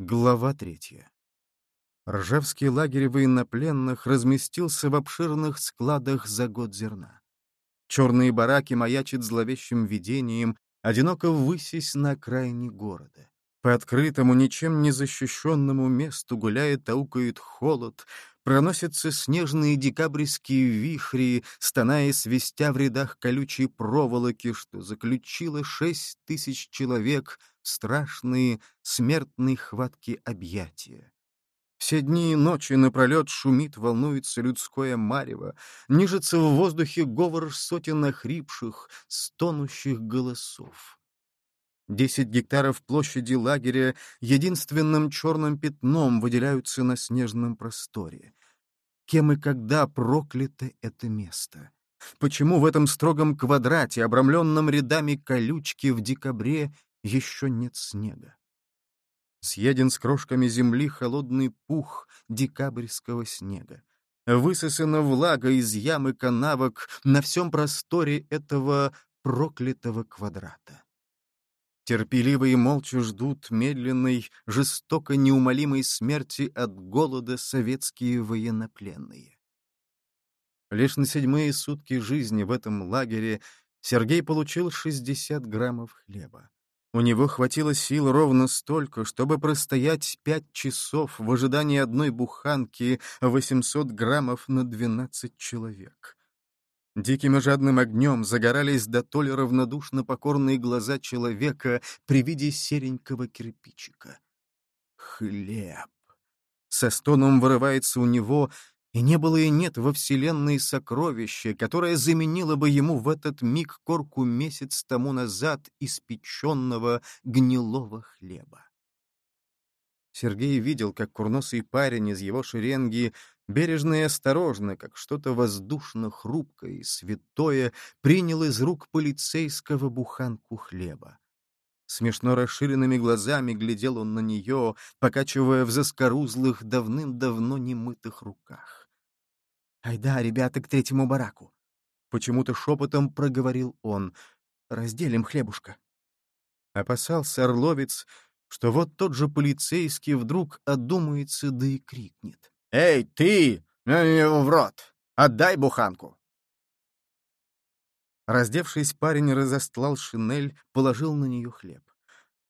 Глава третья. Ржевский лагерь военнопленных разместился в обширных складах за год зерна. Черные бараки маячат зловещим видением, одиноко высясь на окраине города. По открытому, ничем не защищенному месту гуляет, аукает холод, проносятся снежные декабрьские вихри, стоная свистя в рядах колючей проволоки, что заключило шесть тысяч человек страшные смертные хватки объятия. Все дни и ночи напролет шумит, волнуется людское марево, нижется в воздухе говор сотен охрипших, стонущих голосов. Десять гектаров площади лагеря единственным черным пятном выделяются на снежном просторе. Кем и когда проклято это место? Почему в этом строгом квадрате, обрамленном рядами колючки в декабре, еще нет снега. Съеден с крошками земли холодный пух декабрьского снега. Высосана влага из ямы канавок на всем просторе этого проклятого квадрата. Терпеливо и молча ждут медленной, жестоко неумолимой смерти от голода советские военнопленные. Лишь на седьмые сутки жизни в этом лагере Сергей получил 60 граммов хлеба. У него хватило сил ровно столько, чтобы простоять пять часов в ожидании одной буханки 800 граммов на 12 человек. Диким и жадным огнем загорались до толи равнодушно покорные глаза человека при виде серенького кирпичика. Хлеб. Со стоном вырывается у него, и не было и нет во Вселенной сокровища, которое заменило бы ему в этот миг корку месяц тому назад испеченного гнилого хлеба. Сергей видел, как курносый парень из его шеренги бережно и осторожно, как что-то воздушно-хрупкое и святое, принял из рук полицейского буханку хлеба. Смешно расширенными глазами глядел он на нее, покачивая в заскорузлых, давным-давно немытых руках. «Айда, ребята, к третьему бараку!» Почему-то шепотом проговорил он. «Разделим хлебушка». Опасался Орловец, что вот тот же полицейский вдруг одумается да и крикнет. «Эй, ты! Ну, в рот! Отдай буханку!» Раздевшись, парень разостлал шинель, положил на нее хлеб.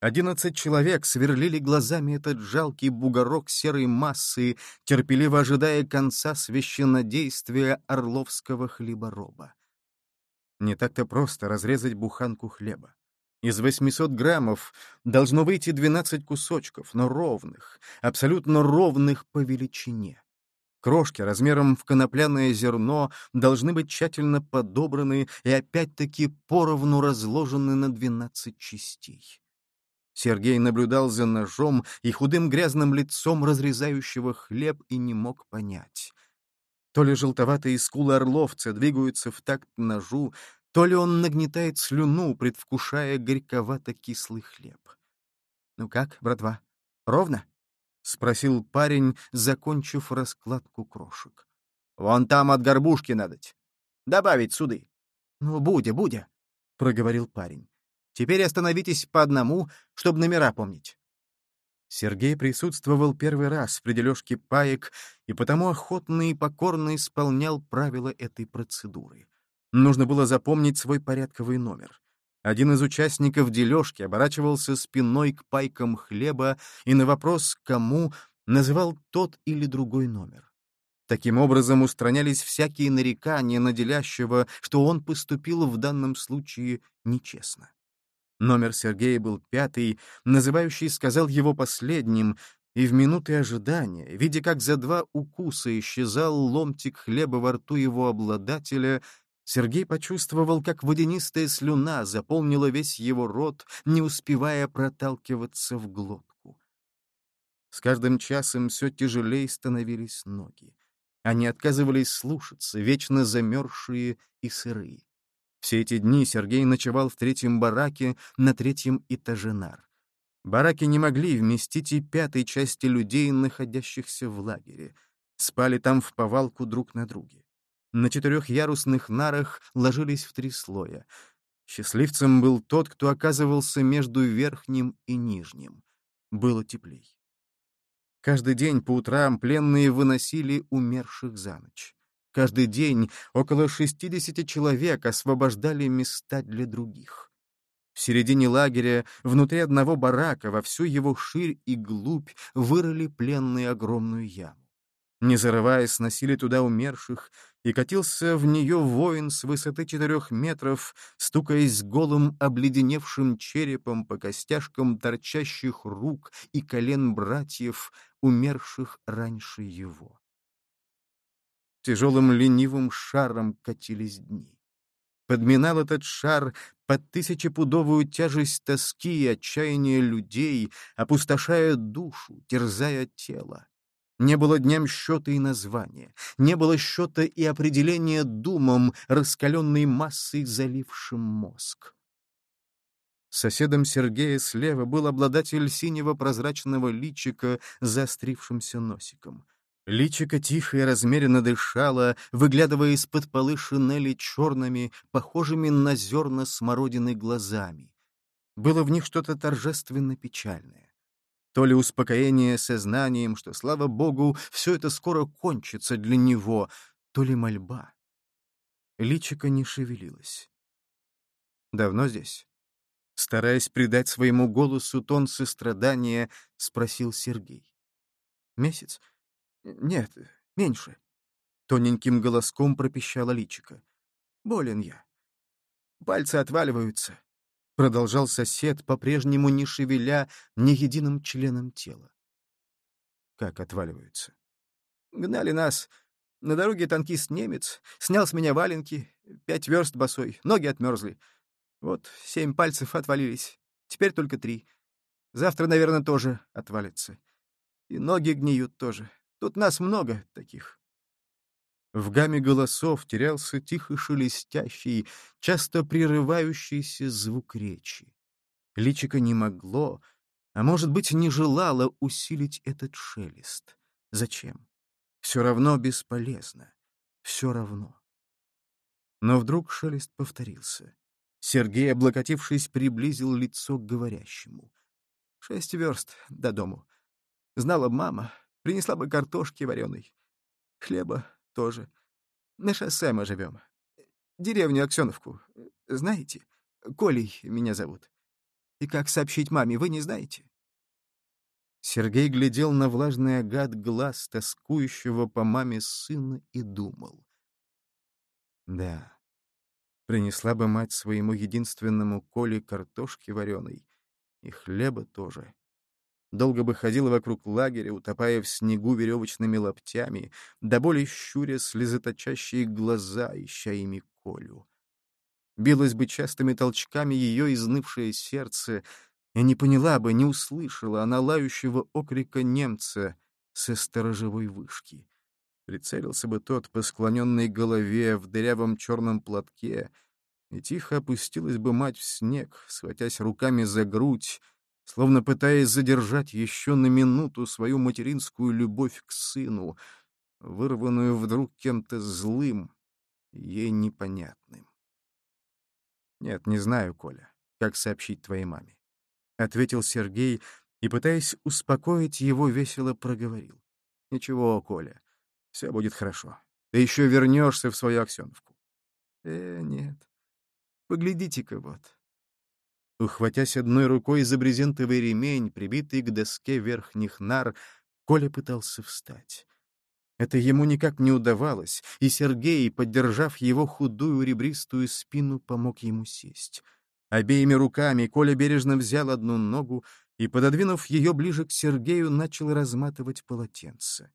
Одиннадцать человек сверлили глазами этот жалкий бугорок серой массы, терпеливо ожидая конца священнодействия орловского хлебороба. Не так-то просто разрезать буханку хлеба. Из 800 граммов должно выйти 12 кусочков, но ровных, абсолютно ровных по величине. Крошки размером в конопляное зерно должны быть тщательно подобраны и опять-таки поровну разложены на 12 частей. Сергей наблюдал за ножом и худым грязным лицом разрезающего хлеб и не мог понять. То ли желтоватые скулы орловца двигаются в такт ножу, то ли он нагнетает слюну, предвкушая горьковато-кислый хлеб. «Ну как, братва, ровно?» — спросил парень, закончив раскладку крошек. «Вон там от горбушки надоть. Добавить суды». «Ну, будя, будя», — проговорил парень. «Теперь остановитесь по одному, чтобы номера помнить». Сергей присутствовал первый раз при дележке паек и потому охотно и покорно исполнял правила этой процедуры. Нужно было запомнить свой порядковый номер. Один из участников дележки оборачивался спиной к пайкам хлеба и на вопрос «кому» называл тот или другой номер. Таким образом устранялись всякие нарекания на делящего, что он поступил в данном случае нечестно. Номер Сергея был пятый, называющий сказал его последним, и в минуты ожидания, видя, как за два укуса исчезал ломтик хлеба во рту его обладателя, Сергей почувствовал, как водянистая слюна заполнила весь его рот, не успевая проталкиваться в глотку. С каждым часом все тяжелее становились ноги. Они отказывались слушаться, вечно замерзшие и сырые. Все эти дни Сергей ночевал в третьем бараке на третьем этаже нар. Бараки не могли вместить и пятой части людей, находящихся в лагере. Спали там в повалку друг на друге. На четырехярусных нарах ложились в три слоя. Счастливцем был тот, кто оказывался между верхним и нижним. Было теплей. Каждый день по утрам пленные выносили умерших за ночь. Каждый день около 60 человек освобождали места для других. В середине лагеря, внутри одного барака, во всю его ширь и глубь вырыли пленные огромную яму. Не зарываясь, сносили туда умерших, и катился в нее воин с высоты четырех метров, стукаясь голым обледеневшим черепом по костяшкам торчащих рук и колен братьев, умерших раньше его. Тяжелым ленивым шаром катились дни. Подминал этот шар под тысячепудовую тяжесть тоски и отчаяния людей, опустошая душу, терзая тело. Не было дням счета и названия, не было счета и определения думом, раскаленной массой, залившим мозг. Соседом Сергея слева был обладатель синего прозрачного личика с заострившимся носиком. Личико тихо и размеренно дышало, выглядывая из-под полы шинели черными, похожими на зерна смородины глазами. Было в них что-то торжественно печальное. То ли успокоение сознанием, что, слава богу, все это скоро кончится для него, то ли мольба. Личико не шевелилось. «Давно здесь?» Стараясь придать своему голосу тон сострадания, спросил Сергей. «Месяц? Нет, меньше». Тоненьким голоском пропищала личико. «Болен я. Пальцы отваливаются. Продолжал сосед, по-прежнему не шевеля ни единым членом тела. Как отваливаются? Гнали нас. На дороге танкист немец. Снял с меня валенки. Пять верст босой. Ноги отмерзли. Вот семь пальцев отвалились. Теперь только три. Завтра, наверное, тоже отвалится. И ноги гниют тоже. Тут нас много таких. В гамме голосов терялся тихо шелестящий, часто прерывающийся звук речи. Личико не могло, а, может быть, не желало усилить этот шелест. Зачем? Все равно бесполезно. Все равно. Но вдруг шелест повторился. Сергей, облокотившись, приблизил лицо к говорящему. «Шесть верст до дому. Знала мама, принесла бы картошки вареной. Хлеба тоже. На шоссе мы живем. Деревню Аксеновку. Знаете? Колей меня зовут. И как сообщить маме, вы не знаете?» Сергей глядел на влажный агат глаз тоскующего по маме сына и думал. «Да, принесла бы мать своему единственному Коле картошки вареной, и хлеба тоже долго бы ходила вокруг лагеря, утопая в снегу веревочными лаптями, до боли щуря слезоточащие глаза, ища ими Колю. Билось бы частыми толчками ее изнывшее сердце, и не поняла бы, не услышала она лающего окрика немца со сторожевой вышки. Прицелился бы тот по склоненной голове в дырявом черном платке, и тихо опустилась бы мать в снег, схватясь руками за грудь, словно пытаясь задержать еще на минуту свою материнскую любовь к сыну, вырванную вдруг кем-то злым, ей непонятным. «Нет, не знаю, Коля, как сообщить твоей маме», — ответил Сергей и, пытаясь успокоить его, весело проговорил. «Ничего, Коля, все будет хорошо. Ты еще вернешься в свою Аксеновку». «Э, нет. Поглядите-ка вот. Ухватясь одной рукой за брезентовый ремень, прибитый к доске верхних нар, Коля пытался встать. Это ему никак не удавалось, и Сергей, поддержав его худую ребристую спину, помог ему сесть. Обеими руками Коля бережно взял одну ногу и, пододвинув ее ближе к Сергею, начал разматывать полотенце.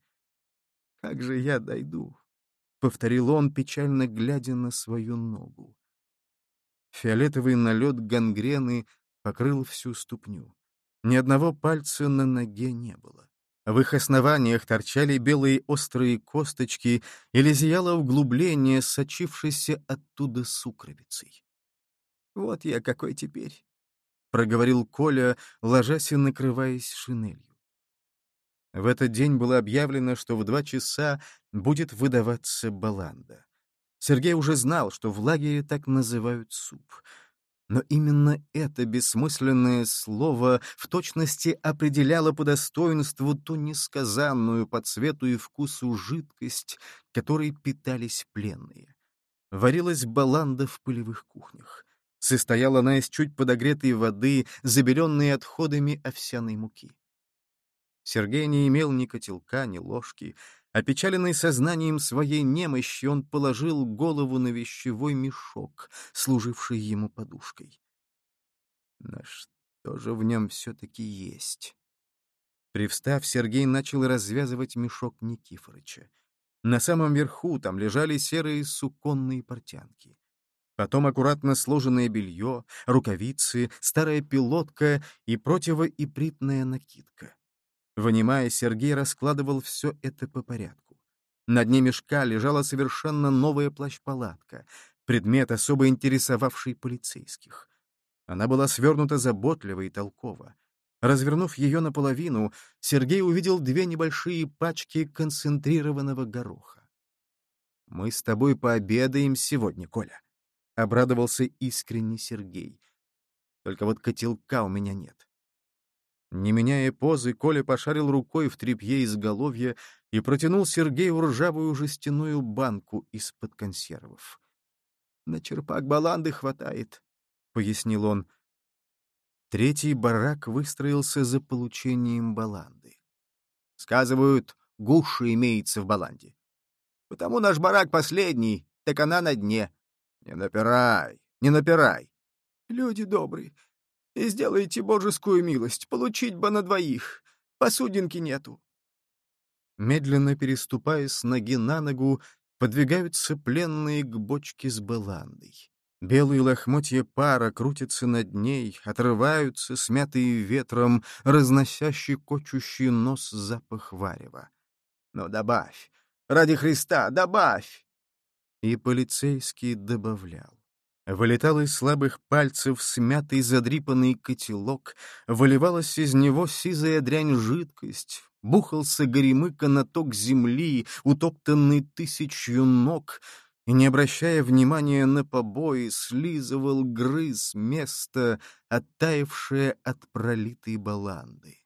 «Как же я дойду?» — повторил он, печально глядя на свою ногу. Фиолетовый налет гангрены покрыл всю ступню. Ни одного пальца на ноге не было. В их основаниях торчали белые острые косточки или зияло углубление, сочившееся оттуда сукровицей. «Вот я какой теперь», — проговорил Коля, ложась и накрываясь шинелью. В этот день было объявлено, что в два часа будет выдаваться баланда. Сергей уже знал, что в лагере так называют суп. Но именно это бессмысленное слово в точности определяло по достоинству ту несказанную по цвету и вкусу жидкость, которой питались пленные. Варилась баланда в полевых кухнях. Состояла она из чуть подогретой воды, забеленной отходами овсяной муки. Сергей не имел ни котелка, ни ложки. Опечаленный сознанием своей немощи, он положил голову на вещевой мешок, служивший ему подушкой. Но что же в нем все-таки есть? Привстав, Сергей начал развязывать мешок Никифорыча. На самом верху там лежали серые суконные портянки. Потом аккуратно сложенное белье, рукавицы, старая пилотка и противоипритная накидка. Вынимая, Сергей раскладывал все это по порядку. На дне мешка лежала совершенно новая плащ-палатка, предмет, особо интересовавший полицейских. Она была свернута заботливо и толково. Развернув ее наполовину, Сергей увидел две небольшие пачки концентрированного гороха. «Мы с тобой пообедаем сегодня, Коля», — обрадовался искренне Сергей. «Только вот котелка у меня нет». Не меняя позы, Коля пошарил рукой в тряпье изголовья и протянул Сергею ржавую жестяную банку из-под консервов. «На черпак баланды хватает», — пояснил он. Третий барак выстроился за получением баланды. Сказывают, гуша имеется в баланде. Потому наш барак последний, так она на дне. Не напирай, не напирай. Люди добрые, сделайте божескую милость, получить бы на двоих. Посудинки нету. Медленно переступая с ноги на ногу, подвигаются пленные к бочке с баландой. Белые лохмотья пара крутятся над ней, отрываются, смятые ветром, разносящий кочущий нос запах варева. «Ну, добавь! Ради Христа, добавь!» И полицейский добавлял. Вылетал из слабых пальцев смятый задрипанный котелок, выливалась из него сизая дрянь жидкость, бухался горемыка на ток земли, утоптанный тысячью ног, и, не обращая внимания на побои, слизывал грыз место, оттаившее от пролитой баланды.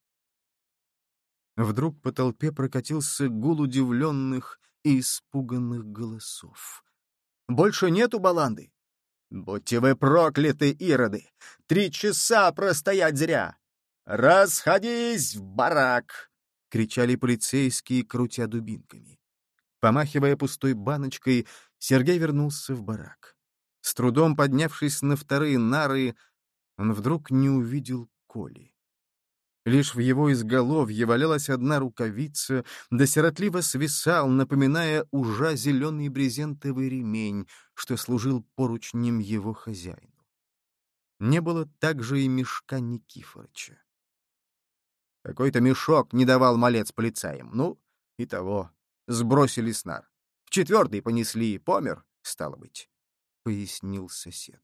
Вдруг по толпе прокатился гул удивленных и испуганных голосов. «Больше нету баланды!» «Будьте вы прокляты, ироды! Три часа простоять зря! Расходись в барак!» — кричали полицейские, крутя дубинками. Помахивая пустой баночкой, Сергей вернулся в барак. С трудом поднявшись на вторые нары, он вдруг не увидел Коли. Лишь в его изголовье валялась одна рукавица, да сиротливо свисал, напоминая ужа зеленый брезентовый ремень, что служил поручнем его хозяину. Не было также и мешка Никифорыча. Какой-то мешок не давал малец полицаям. Ну, и того. Сбросили снар. В четвертый понесли, помер, стало быть, — пояснил сосед.